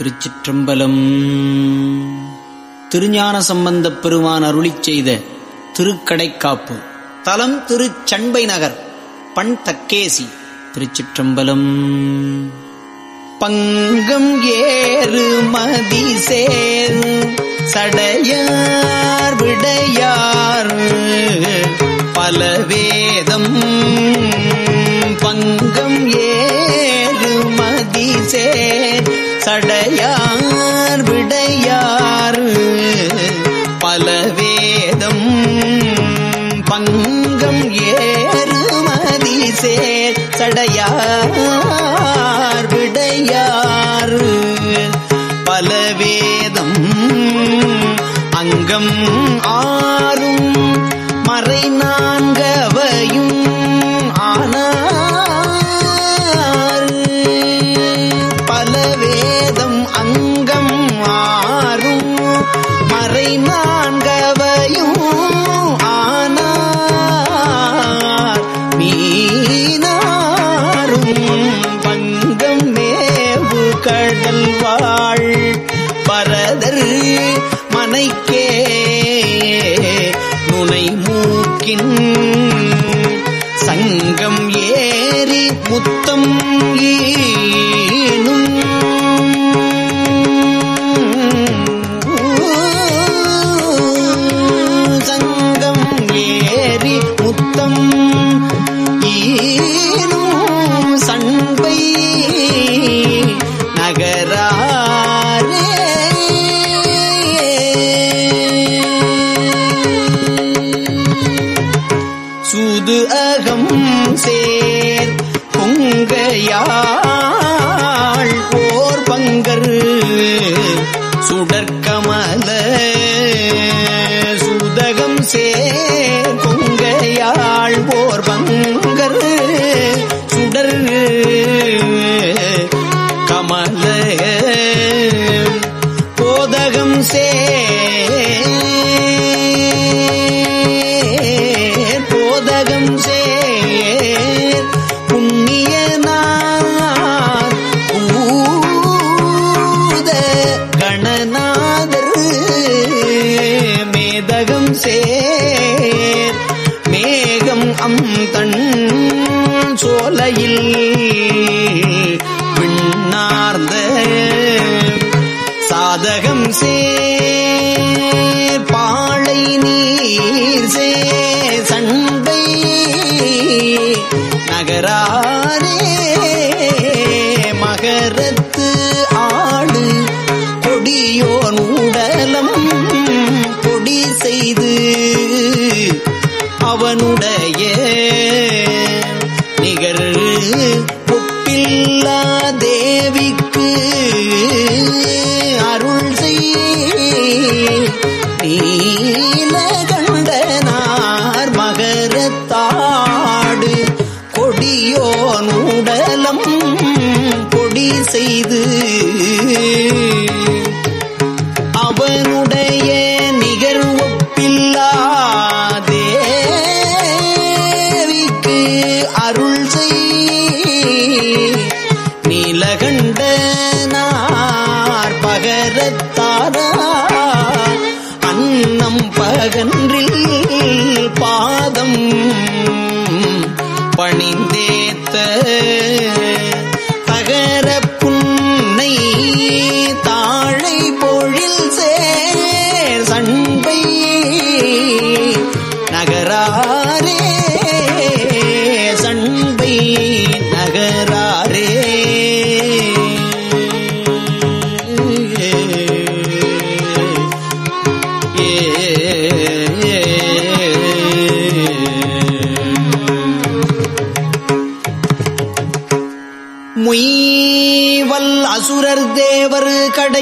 திருச்சிற்றம்பலம். திருஞான சம்பந்தப் பெருமான் அருளி செய்த திருக்கடைக்காப்பு. தலம் திருச்சண்பை நகர் பண் தக்கேசி திருச்சிற்றம்பலம். பங்கம் ஏறு மதி சேர் சடையார் விடையார் பல வேதம் பங்கம் ஏறு மதி சேர் தடையார் விடையாறு பல வேதம் பங்கம் ஏறுமதி சேர் தடையார் விடையாறு பல வேதம் அங்கம் ஆறும் மறை வாழ் பரதர் மனைக்கே. நுனை மூக்கின் சங்கம் ஏறி முத்தம் ஈனும். சங்கம் ஏறி முத்தம் ஈனும். சூதகம் சோலையில் பின்னார்ந்த சாதகம் சே பாழை நீர் சே சண்பை நகராரே மகரத்து ஆடு கொடியோன் உடலம் கொடி செய்து அவனுடைய அருள் செய் நீலகண்டனார் மகரத்தாடு கொடியோன் உடலம் கொடி செய்து அன்னம்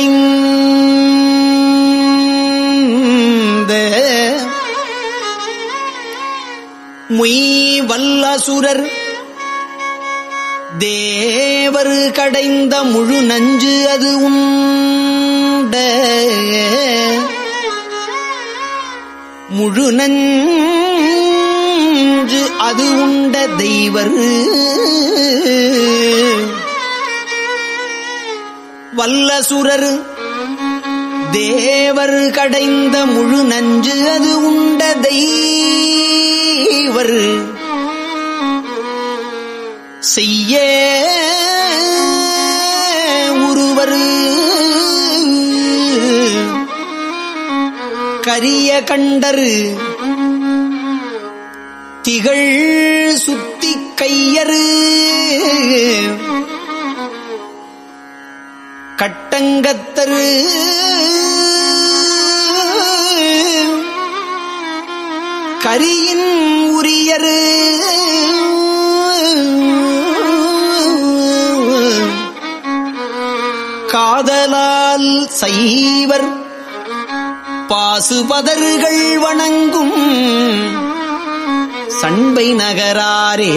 தேவர் கடைந்த முய்வல் தேவர் கடைந்த முழு நஞ்சு அது உண்ட. முழு நஞ்சு அது உண்ட தெய்வர். வல்ல சுரர். தேவர் கடைந்த முழு நஞ்சு அது உண்ட தெய்வர். செய்ய ஒருவர் கரிய கண்டரு. திகழ் சுத்தி கையறு கட்டங்கத்தரு. கரியின் உரியரு. காதலால் சைவர் பாசுபதர்கள் வணங்கும் சண்பை நகராரே.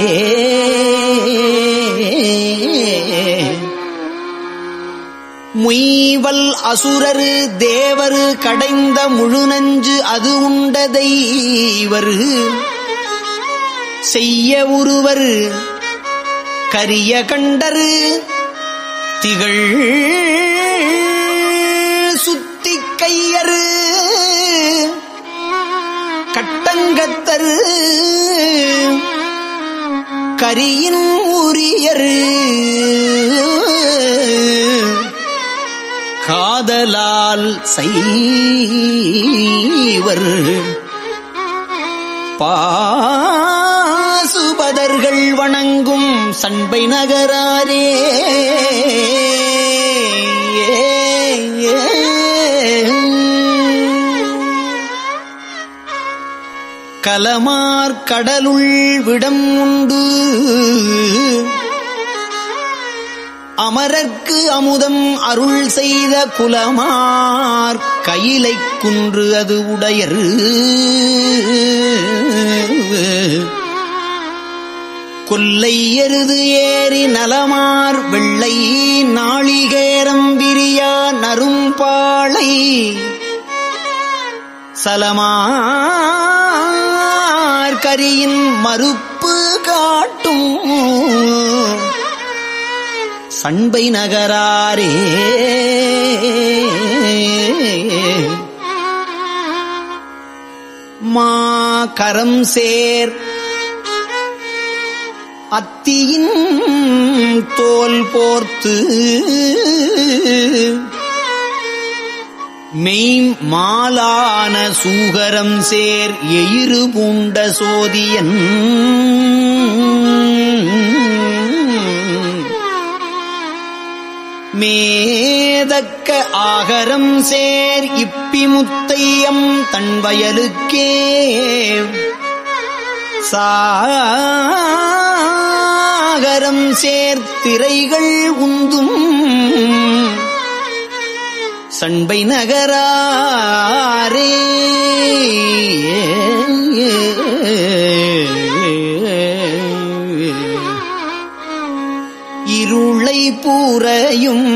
முய்வல் அசுரரு தேவரு கடைந்த முழுநஞ்சு அது உண்டதை தெய்வரு செய்ய ஒருவர் கரிய கண்டரு திகழ் சுத்தி கையரு கட்டங்கத்தரு கரியின் உரியரு காதலால் செய்வர் பாசுபதர்கள் வணங்கும் சண்பை நகராரே. கலமார் கடலுள் விடம் உண்டு. அமரர் அமுதம் அருள் செய்த குலமார். கையிலை குன்று அது உடையர். கொல்லை எருது ஏறி நலமார். வெள்ளை நாளிகேரம் விரியா நரும்பாளை சலமார் கரியின் மறுப்பு காட்டும். சண்பை நகராரே. மா கரம் சேர் அத்தியின் தோல் போர்த்து. மெய் மாலான சூகரம் சேர் எயிறு பூண்ட சோதியன். மேதக்க ஆகரம் சேர் இப்பி முத்தையம் தன்வயலுக்கே. சாகரம் சேர்த்திரைகள் உந்தும். சண்பை நகராரே. பூரையும்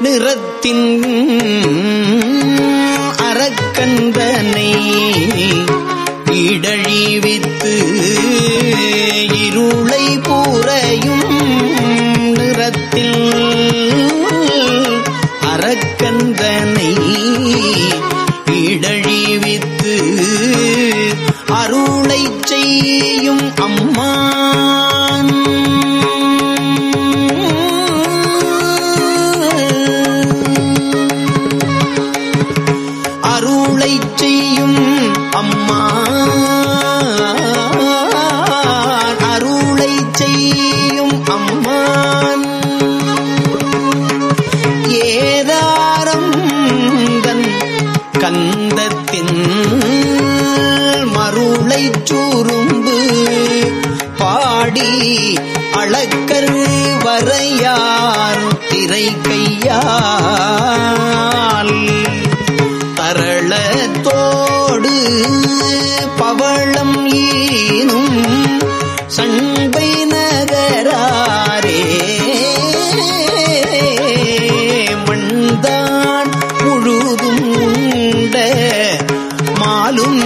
நிறத்தின் அறக்கந்தனை இடழிவித்து இருளை பூரையும் நிறத்தில் அறக்கந்தனை இடழிவித்து அருளை செய்யும் அம்மா. அம்மான் அருளை செய்யும் அம்மான். ஏதாரம் தன் கந்தத்தின் மருளை சூரும்பு பாடி அளக்கர் வரையார் திரை கையார். பவளம் ஈனும் சண்பை நகராரே. மண்தான் முழுதும் உண்ட மாலும்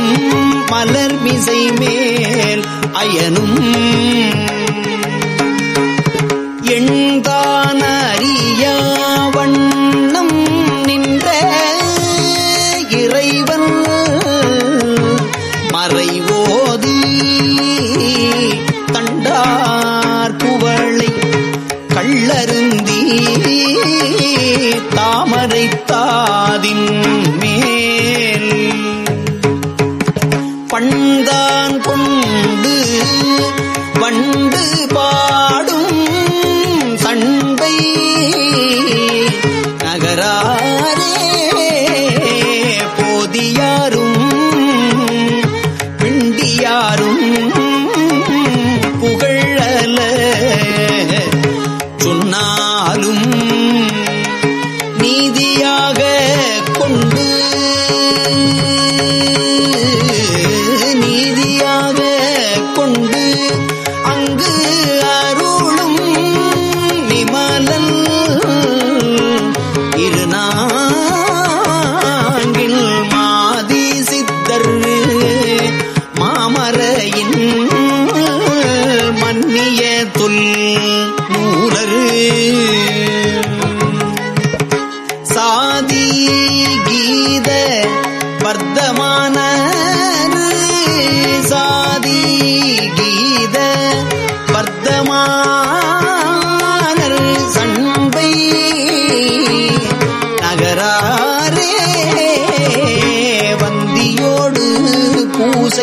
மலர் மிசை மேல் அயனும் நகராரே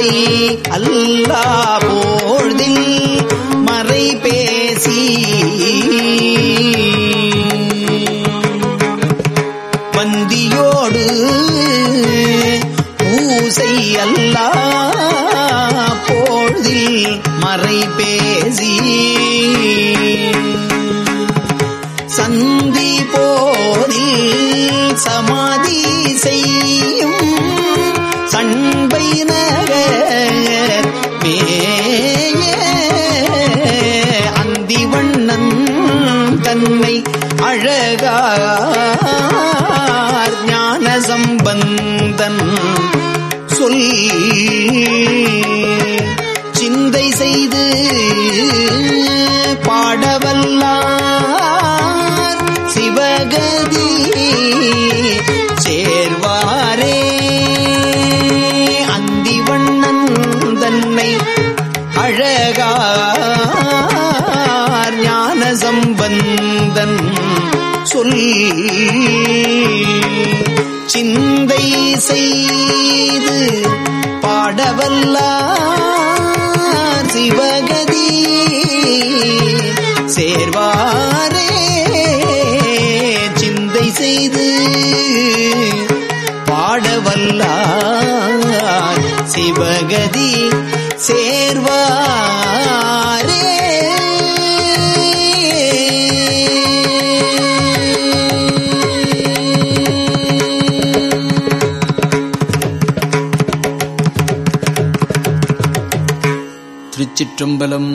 பூசை அல்லா போழ்தில் மறை பேசி. வந்தியோடு பூசை அல்லா போழ்தில் மறை பேசி. சந்தி போதில் சமாதி செய்யும் சண்பை நகர் மேய தன்னை அழகார் ஞான சம்பந்தன் சொல் சிந்தை செய்து பாடவல்லார் சிவகதி அழகார் ஞான சம்பந்தன் சொல் சிந்தை செய்து பாடவல்லார் சிவகதி சேர்வாரே. சிந்தை செய்து பாடவல்லார் சிவகதி. சேர்வாரே. திருச்சிற்றம்பலம்